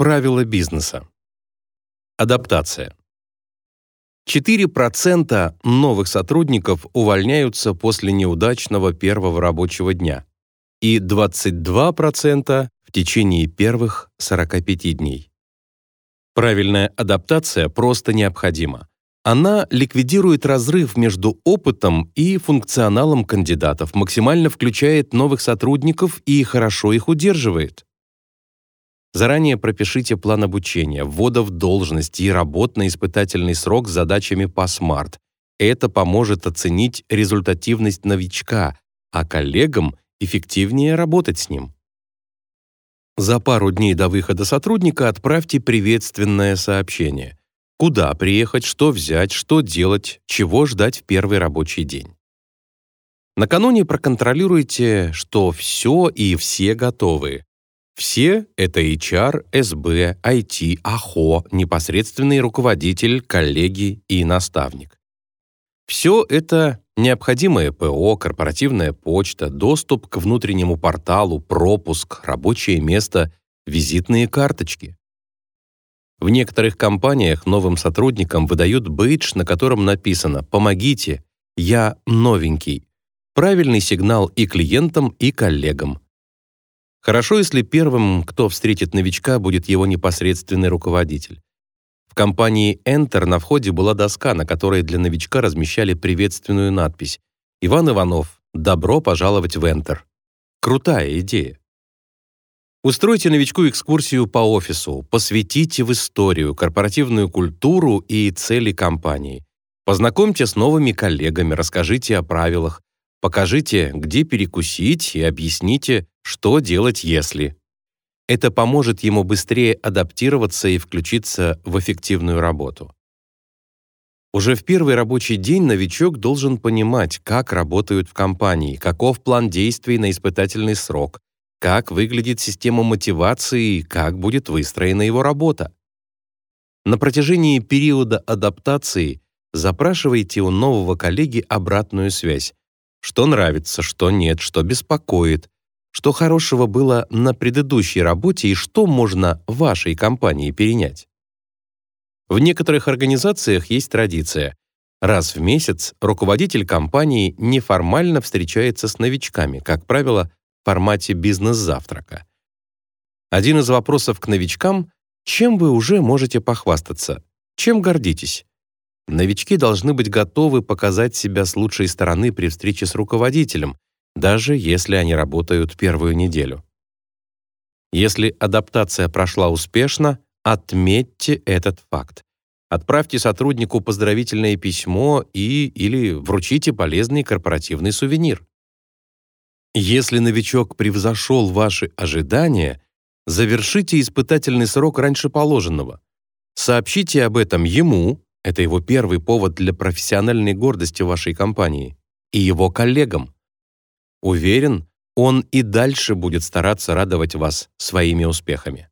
Правила бизнеса. Адаптация. 4% новых сотрудников увольняются после неудачного первого рабочего дня и 22% в течение первых 45 дней. Правильная адаптация просто необходима. Она ликвидирует разрыв между опытом и функционалом кандидатов, максимально включает новых сотрудников и хорошо их удерживает. Заранее пропишите план обучения, ввода в должность и работ на испытательный срок с задачами по SMART. Это поможет оценить результативность новичка, а коллегам эффективнее работать с ним. За пару дней до выхода сотрудника отправьте приветственное сообщение. Куда приехать, что взять, что делать, чего ждать в первый рабочий день. Накануне проконтролируйте, что все и все готовы. Все — это HR, СБ, IT, АХО, непосредственный руководитель, коллеги и наставник. Все это необходимое ПО, корпоративная почта, доступ к внутреннему порталу, пропуск, рабочее место, визитные карточки. В некоторых компаниях новым сотрудникам выдают бейдж, на котором написано «Помогите, я новенький». Правильный сигнал и клиентам, и коллегам. Хорошо, если первым, кто встретит новичка, будет его непосредственный руководитель. В компании Enter на входе была доска, на которой для новичка размещали приветственную надпись «Иван Иванов, добро пожаловать в Enter». Крутая идея. Устройте новичку экскурсию по офису, посвятите в историю, корпоративную культуру и цели компании. Познакомьте с новыми коллегами, расскажите о правилах, покажите, где перекусить и объясните, что делать, если? Это поможет ему быстрее адаптироваться и включиться в эффективную работу. Уже в первый рабочий день новичок должен понимать, как работают в компании, каков план действий на испытательный срок, как выглядит система мотивации и как будет выстроена его работа. На протяжении периода адаптации запрашивайте у нового коллеги обратную связь. Что нравится, что нет, что беспокоит, что хорошего было на предыдущей работе и что можно вашей компании перенять. В некоторых организациях есть традиция. Раз в месяц руководитель компании неформально встречается с новичками, как правило, в формате бизнес-завтрака. Один из вопросов к новичкам — чем вы уже можете похвастаться? Чем гордитесь? Новички должны быть готовы показать себя с лучшей стороны при встрече с руководителем, даже если они работают первую неделю. Если адаптация прошла успешно, отметьте этот факт. Отправьте сотруднику поздравительное письмо и или вручите полезный корпоративный сувенир. Если новичок превзошел ваши ожидания, завершите испытательный срок раньше положенного. Сообщите об этом ему, это его первый повод для профессиональной гордости вашей компании, и его коллегам. Уверен, он и дальше будет стараться радовать вас своими успехами.